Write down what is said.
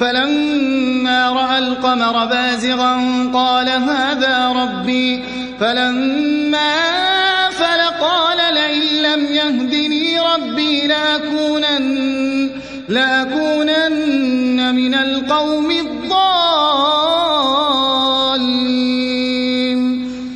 فلما رأى القمر بازغا قال هذا ربي فلما أفل قال لئن لم يهدني ربي لأكونن, لأكونن من القوم الضالين.